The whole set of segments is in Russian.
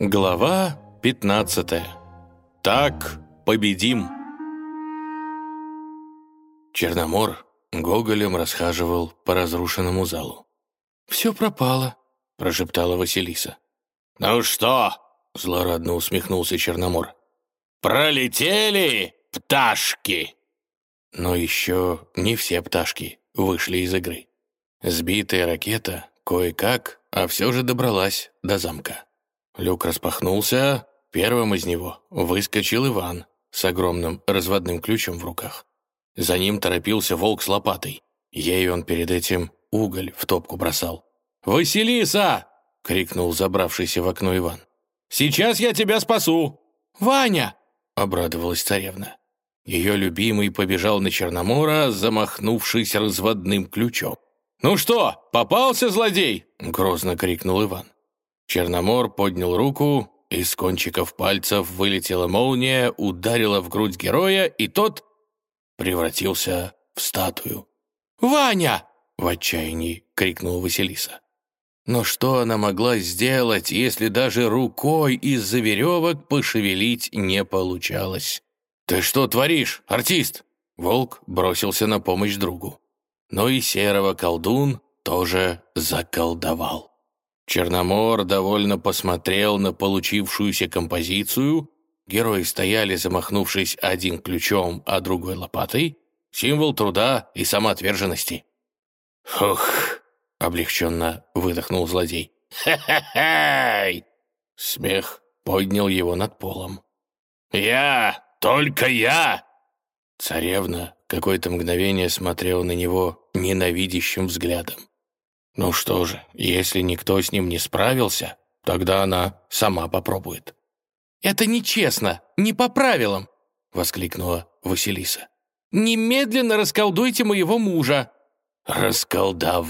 Глава 15. Так победим. Черномор гоголем расхаживал по разрушенному залу. «Все пропало», — прошептала Василиса. «Ну что?» — злорадно усмехнулся Черномор. «Пролетели пташки!» Но еще не все пташки вышли из игры. Сбитая ракета кое-как, а все же добралась до замка. Люк распахнулся, первым из него выскочил Иван с огромным разводным ключом в руках. За ним торопился волк с лопатой. Ей он перед этим уголь в топку бросал. «Василиса!» — крикнул забравшийся в окно Иван. «Сейчас я тебя спасу!» «Ваня!» — обрадовалась царевна. Ее любимый побежал на Черномора, замахнувшись разводным ключом. «Ну что, попался злодей?» — грозно крикнул Иван. Черномор поднял руку, из кончиков пальцев вылетела молния, ударила в грудь героя, и тот превратился в статую. «Ваня!» — в отчаянии крикнула Василиса. Но что она могла сделать, если даже рукой из-за веревок пошевелить не получалось? «Ты что творишь, артист?» Волк бросился на помощь другу. Но и серого колдун тоже заколдовал. Черномор довольно посмотрел на получившуюся композицию. Герои стояли, замахнувшись один ключом, а другой лопатой. Символ труда и самоотверженности. «Фух!» — облегченно выдохнул злодей. «Ха-ха-хай!» Смех поднял его над полом. «Я! Только я!» Царевна какое-то мгновение смотрела на него ненавидящим взглядом. Ну что же, если никто с ним не справился, тогда она сама попробует. «Это нечестно, не по правилам!» — воскликнула Василиса. «Немедленно расколдуйте моего мужа!» «Расколдовать!»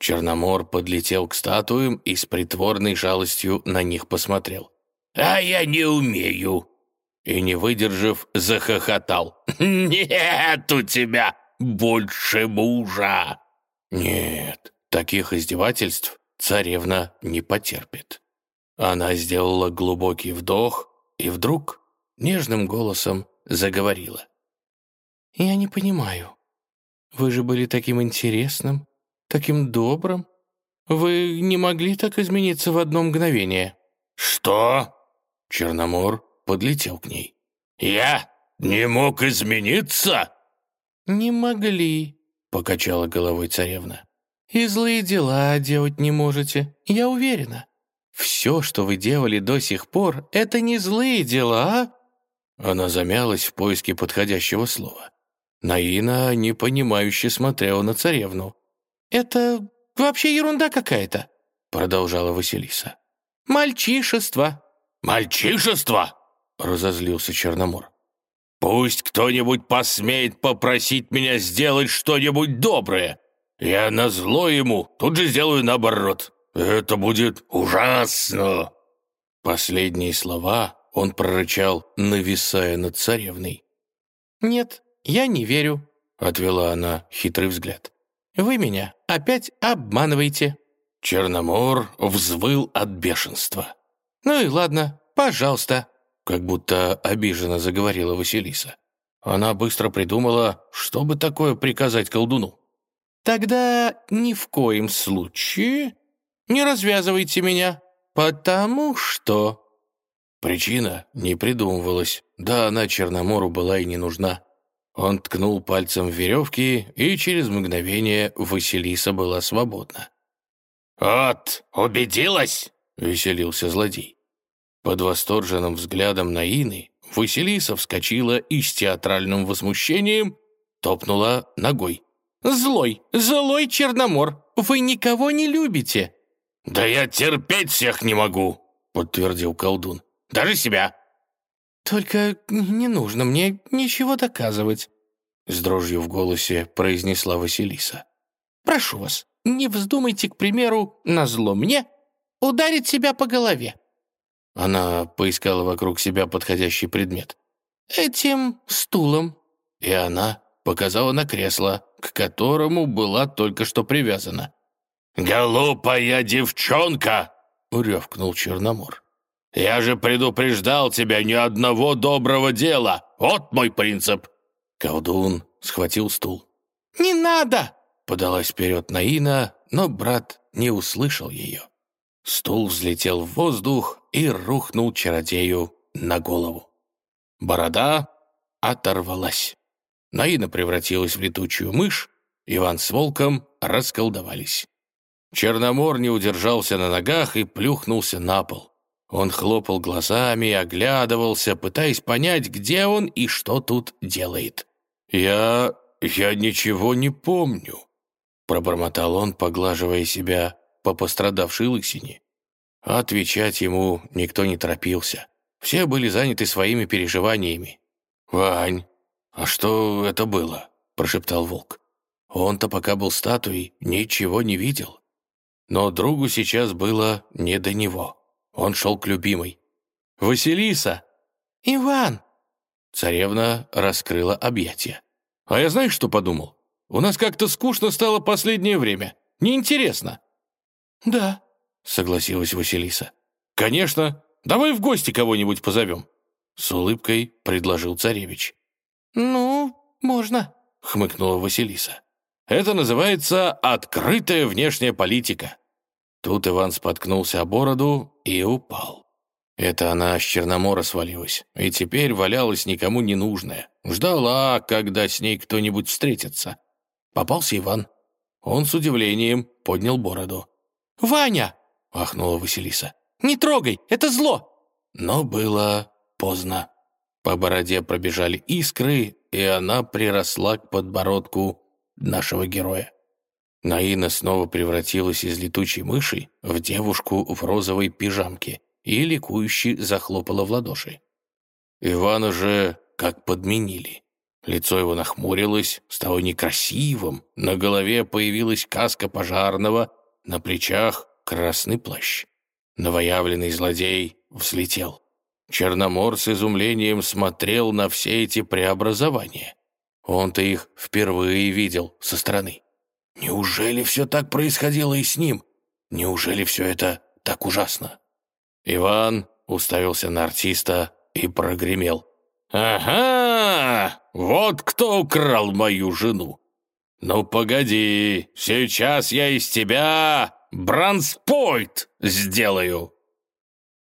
Черномор подлетел к статуям и с притворной жалостью на них посмотрел. «А я не умею!» И, не выдержав, захохотал. «Нет у тебя больше мужа!» Нет, таких издевательств царевна не потерпит. Она сделала глубокий вдох и вдруг нежным голосом заговорила. «Я не понимаю. Вы же были таким интересным, таким добрым. Вы не могли так измениться в одно мгновение». «Что?» Черномор подлетел к ней. «Я не мог измениться?» «Не могли», — покачала головой царевна. «И злые дела делать не можете, я уверена. Все, что вы делали до сих пор, это не злые дела, а...» Она замялась в поиске подходящего слова. Наина непонимающе смотрела на царевну. «Это вообще ерунда какая-то», — продолжала Василиса. «Мальчишество». «Мальчишество?» — разозлился Черномор. Пусть кто-нибудь посмеет попросить меня сделать что-нибудь доброе. Я назло ему тут же сделаю наоборот. Это будет ужасно!» Последние слова он прорычал, нависая над царевной. «Нет, я не верю», — отвела она хитрый взгляд. «Вы меня опять обманываете». Черномор взвыл от бешенства. «Ну и ладно, пожалуйста, как будто обиженно заговорила Василиса. Она быстро придумала, что бы такое приказать колдуну. «Тогда ни в коем случае не развязывайте меня, потому что...» Причина не придумывалась, да она Черномору была и не нужна. Он ткнул пальцем в веревки, и через мгновение Василиса была свободна. «Вот, убедилась?» — веселился злодей. Под восторженным взглядом Наины Василиса вскочила и с театральным возмущением топнула ногой. «Злой, злой Черномор, вы никого не любите!» «Да я терпеть всех не могу!» — подтвердил колдун. «Даже себя!» «Только не нужно мне ничего доказывать», — с дрожью в голосе произнесла Василиса. «Прошу вас, не вздумайте, к примеру, на зло мне ударить себя по голове. Она поискала вокруг себя подходящий предмет. «Этим стулом». И она показала на кресло, к которому была только что привязана. «Глупая девчонка!» — рявкнул Черномор. «Я же предупреждал тебя ни одного доброго дела! Вот мой принцип!» Колдун схватил стул. «Не надо!» — подалась вперед Наина, но брат не услышал ее. Стул взлетел в воздух и рухнул чародею на голову. Борода оторвалась. Наина превратилась в летучую мышь, Иван с волком расколдовались. Черномор не удержался на ногах и плюхнулся на пол. Он хлопал глазами, оглядывался, пытаясь понять, где он и что тут делает. «Я... я ничего не помню», — пробормотал он, поглаживая себя по пострадавшей лысине. Отвечать ему никто не торопился. Все были заняты своими переживаниями. «Вань, а что это было?» – прошептал волк. Он-то пока был статуей, ничего не видел. Но другу сейчас было не до него. Он шел к любимой. «Василиса!» «Иван!» Царевна раскрыла объятия. «А я знаешь, что подумал? У нас как-то скучно стало последнее время. Неинтересно». «Да», — согласилась Василиса. «Конечно. Давай в гости кого-нибудь позовем». С улыбкой предложил царевич. «Ну, можно», — хмыкнула Василиса. «Это называется открытая внешняя политика». Тут Иван споткнулся о бороду и упал. Это она с Черномора свалилась, и теперь валялась никому не нужная. Ждала, когда с ней кто-нибудь встретится. Попался Иван. Он с удивлением поднял бороду. «Ваня!» — ахнула Василиса. «Не трогай, это зло!» Но было поздно. По бороде пробежали искры, и она приросла к подбородку нашего героя. Наина снова превратилась из летучей мыши в девушку в розовой пижамке и ликующе захлопала в ладоши. Иван уже как подменили. Лицо его нахмурилось, стало некрасивым, на голове появилась каска пожарного, на плечах красный плащ. Новоявленный злодей взлетел. Черномор с изумлением смотрел на все эти преобразования. Он-то их впервые видел со стороны. Неужели все так происходило и с ним? Неужели все это так ужасно? Иван уставился на артиста и прогремел. «Ага! Вот кто украл мою жену! Ну, погоди, сейчас я из тебя бранспойт сделаю!»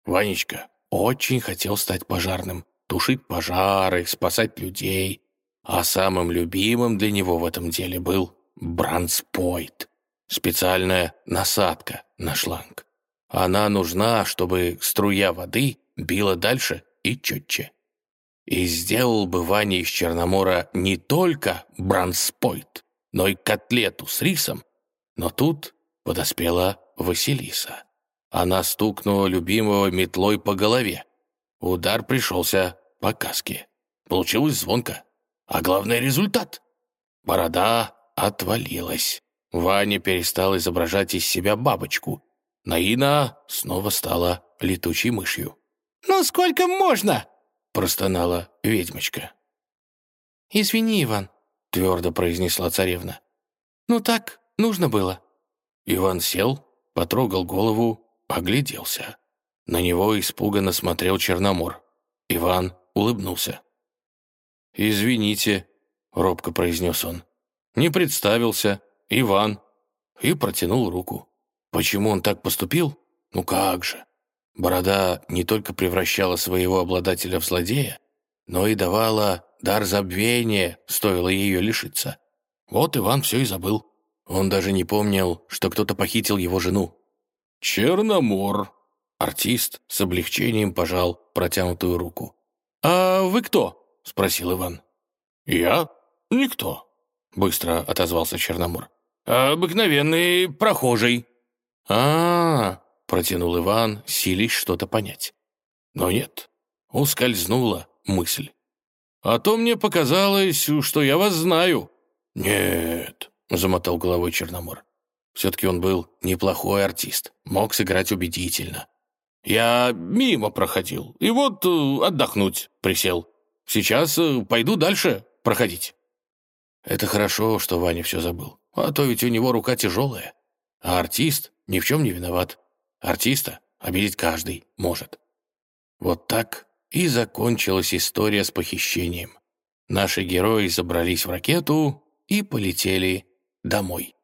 Ванечка очень хотел стать пожарным, тушить пожары, спасать людей, а самым любимым для него в этом деле был бранспойт, специальная насадка на шланг. Она нужна, чтобы струя воды била дальше и четче. И сделал бы Ваня из Черномора не только бранспойт, но и котлету с рисом. Но тут подоспела Василиса. Она стукнула любимого метлой по голове. Удар пришелся по каске. Получилось звонко. А главное — результат. Борода отвалилась. Ваня перестал изображать из себя бабочку. Наина снова стала летучей мышью. «Ну сколько можно?» — простонала ведьмочка. «Извини, Иван», — твердо произнесла царевна. «Ну так нужно было». Иван сел, потрогал голову, огляделся. На него испуганно смотрел Черномор. Иван улыбнулся. «Извините», — робко произнес он. «Не представился. Иван». И протянул руку. Почему он так поступил? Ну как же. Борода не только превращала своего обладателя в злодея, но и давала дар забвения, стоило ее лишиться. Вот Иван все и забыл. Он даже не помнил, что кто-то похитил его жену. «Черномор!» Артист с облегчением пожал протянутую руку. «А вы кто?» — спросил Иван. «Я? Никто», — быстро отозвался Черномор. «Обыкновенный прохожий». А, -а, -а протянул Иван, силясь что-то понять. Но нет, ускользнула мысль. «А то мне показалось, что я вас знаю». «Нет», — замотал головой Черномор. Все-таки он был неплохой артист, мог сыграть убедительно. «Я мимо проходил, и вот э, отдохнуть присел. Сейчас э, пойду дальше проходить». Это хорошо, что Ваня все забыл, а то ведь у него рука тяжелая. А артист ни в чем не виноват. Артиста обидеть каждый может. Вот так и закончилась история с похищением. Наши герои забрались в ракету и полетели домой.